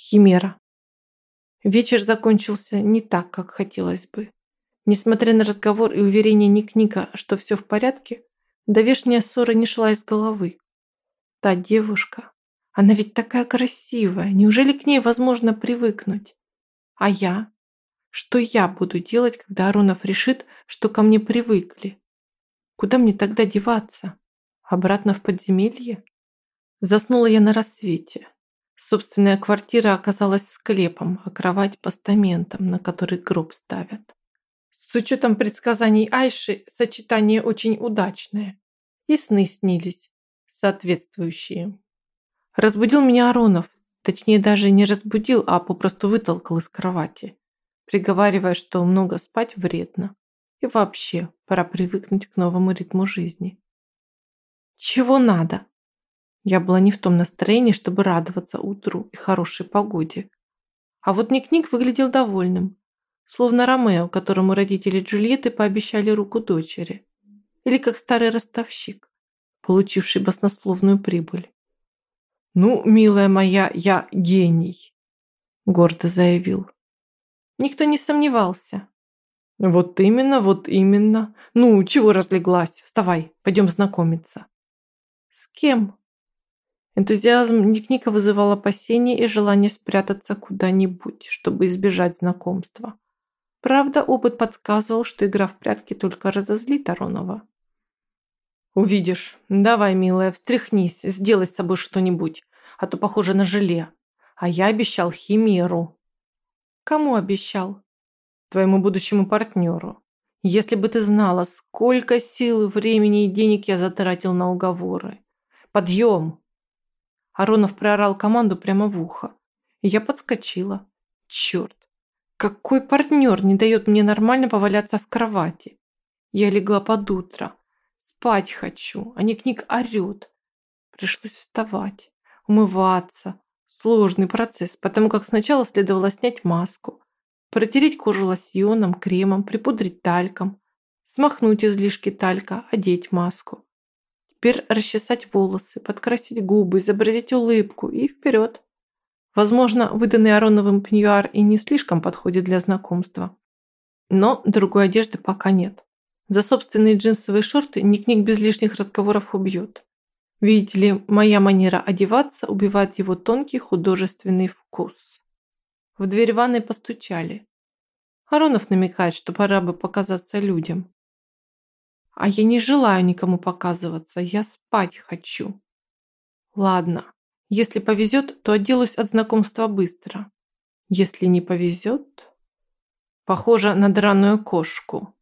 Химера. Вечер закончился не так, как хотелось бы. Несмотря на разговор и уверение Ник-Ника, что все в порядке, давешняя ссора не шла из головы. Та девушка, она ведь такая красивая, неужели к ней возможно привыкнуть? А я? Что я буду делать, когда Аронов решит, что ко мне привыкли? Куда мне тогда деваться? Обратно в подземелье? Заснула я на рассвете. Собственная квартира оказалась склепом, а кровать – постаментом, на который гроб ставят. С учетом предсказаний Айши, сочетание очень удачное. И сны снились, соответствующие. Разбудил меня Аронов, точнее даже не разбудил, а попросту вытолкал из кровати, приговаривая, что много спать вредно. И вообще, пора привыкнуть к новому ритму жизни. «Чего надо?» Я была не в том настроении, чтобы радоваться утру и хорошей погоде. А вот Ник-Ник выглядел довольным, словно Ромео, которому родители Джульетты пообещали руку дочери. Или как старый ростовщик, получивший баснословную прибыль. «Ну, милая моя, я гений», – гордо заявил. Никто не сомневался. «Вот именно, вот именно. Ну, чего разлеглась? Вставай, пойдем знакомиться». «С кем?» Энтузиазм Ник-Ника вызывал опасения и желание спрятаться куда-нибудь, чтобы избежать знакомства. Правда, опыт подсказывал, что игра в прятки только разозлит Аронова. «Увидишь. Давай, милая, встряхнись, сделай с собой что-нибудь, а то похоже на желе. А я обещал химеру». «Кому обещал?» «Твоему будущему партнеру. Если бы ты знала, сколько сил, времени и денег я затратил на уговоры. Подъем!» Аронов проорал команду прямо в ухо. Я подскочила. Черт, какой партнер не дает мне нормально поваляться в кровати? Я легла под утро. Спать хочу, а Ник-Ник орёт. Пришлось вставать, умываться. Сложный процесс, потому как сначала следовало снять маску, протереть кожу лосьоном, кремом, припудрить тальком, смахнуть излишки талька, одеть маску. Теперь расчесать волосы, подкрасить губы, изобразить улыбку и вперед. Возможно, выданный Ароновым пеньюар и не слишком подходит для знакомства. Но другой одежды пока нет. За собственные джинсовые шорты Ник-Ник без лишних разговоров убьет. Видите ли, моя манера одеваться убивает его тонкий художественный вкус. В дверь ванной постучали. Аронов намекает, что пора бы показаться людям. А я не желаю никому показываться, я спать хочу. Ладно, если повезет, то отделаюсь от знакомства быстро. Если не повезет... Похоже на драную кошку.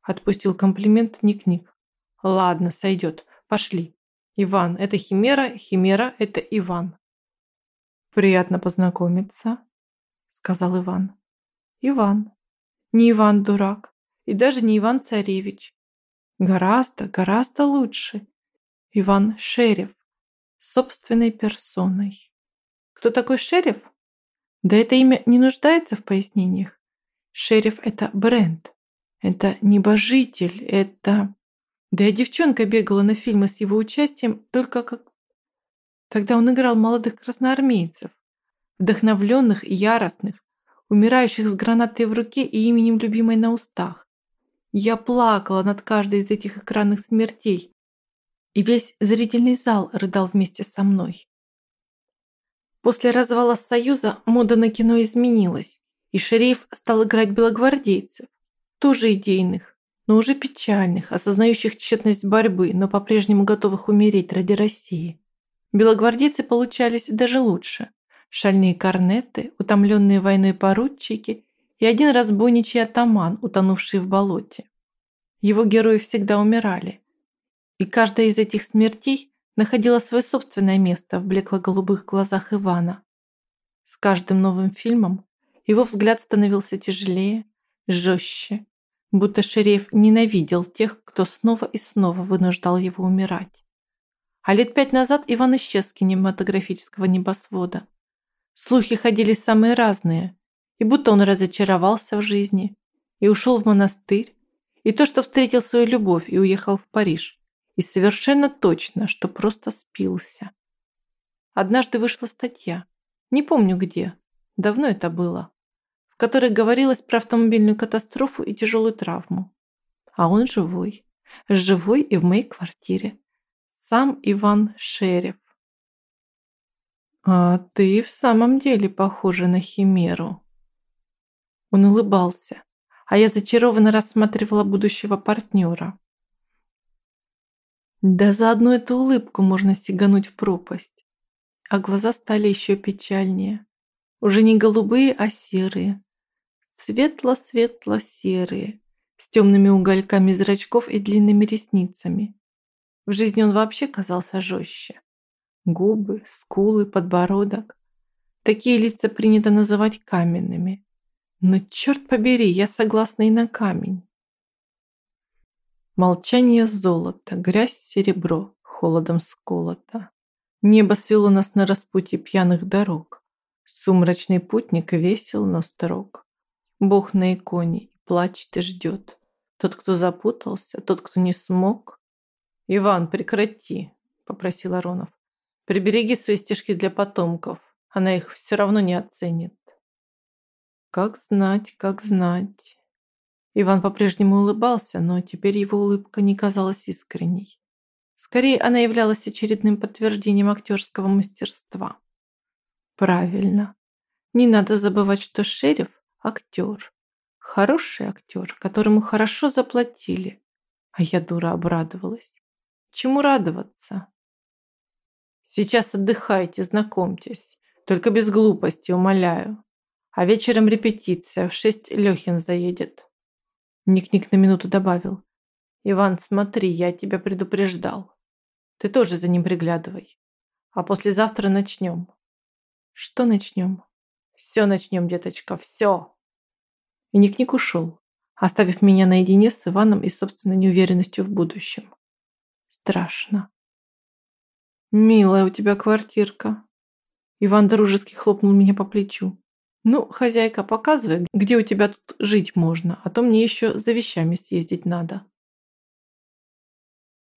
Отпустил комплимент Ник-Ник. Ладно, сойдет. Пошли. Иван, это Химера, Химера, это Иван. Приятно познакомиться, сказал Иван. Иван. Не Иван дурак. И даже не Иван Царевич. Гораздо, гораздо лучше. Иван Шерев. Собственной персоной. Кто такой Шерев? Да это имя не нуждается в пояснениях. Шерев – это бренд. Это небожитель, это... Да я девчонка бегала на фильмы с его участием только как... Тогда он играл молодых красноармейцев, вдохновленных и яростных, умирающих с гранатой в руке и именем любимой на устах. Я плакала над каждой из этих экранных смертей, и весь зрительный зал рыдал вместе со мной. После развала Союза мода на кино изменилась, и шериф стал играть белогвардейцев, тоже идейных, но уже печальных, осознающих тщетность борьбы, но по-прежнему готовых умереть ради России. Белогвардейцы получались даже лучше. Шальные корнеты, утомленные войной поручики и один разбойничий атаман, утонувший в болоте. Его герои всегда умирали. И каждая из этих смертей находила свое собственное место в блекло-голубых глазах Ивана. С каждым новым фильмом его взгляд становился тяжелее, жестче, будто шериф ненавидел тех, кто снова и снова вынуждал его умирать. А лет пять назад Иван исчез с кинематографического небосвода. Слухи ходили самые разные, и будто он разочаровался в жизни и ушел в монастырь, и то, что встретил свою любовь и уехал в Париж, и совершенно точно, что просто спился. Однажды вышла статья, не помню где, давно это было, в которой говорилось про автомобильную катастрофу и тяжелую травму. А он живой. Живой и в моей квартире. Сам Иван Шерев. «А ты в самом деле похожа на химеру». Он улыбался, а я зачарованно рассматривала будущего партнера. Да за одну эту улыбку можно сигануть в пропасть. А глаза стали еще печальнее. Уже не голубые, а серые. Светло-светло-серые, с темными угольками зрачков и длинными ресницами. В жизни он вообще казался жестче. Губы, скулы, подбородок. Такие лица принято называть каменными. Но черт побери, я согласна и на камень. Молчание золото, грязь серебро, холодом сколото. Небо свело нас на распутье пьяных дорог. Сумрачный путник весел, но строг. Бог на иконе плачет и ждет. Тот, кто запутался, тот, кто не смог. «Иван, прекрати», — попросил Аронов. Прибереги свои стишки для потомков. Она их все равно не оценит. Как знать, как знать. Иван по-прежнему улыбался, но теперь его улыбка не казалась искренней. Скорее, она являлась очередным подтверждением актерского мастерства. Правильно. Не надо забывать, что шериф – актер. Хороший актер, которому хорошо заплатили. А я, дура, обрадовалась. Чему радоваться? Сейчас отдыхайте, знакомьтесь. Только без глупости, умоляю. А вечером репетиция, в шесть Лехин заедет. Ник-ник на минуту добавил. Иван, смотри, я тебя предупреждал. Ты тоже за ним приглядывай. А послезавтра начнем. Что начнем? Все начнем, деточка, все. И Ник-ник ушел, оставив меня наедине с Иваном и собственной неуверенностью в будущем. Страшно. «Милая у тебя квартирка». Иван дружески хлопнул меня по плечу. «Ну, хозяйка, показывай, где у тебя тут жить можно, а то мне еще за вещами съездить надо».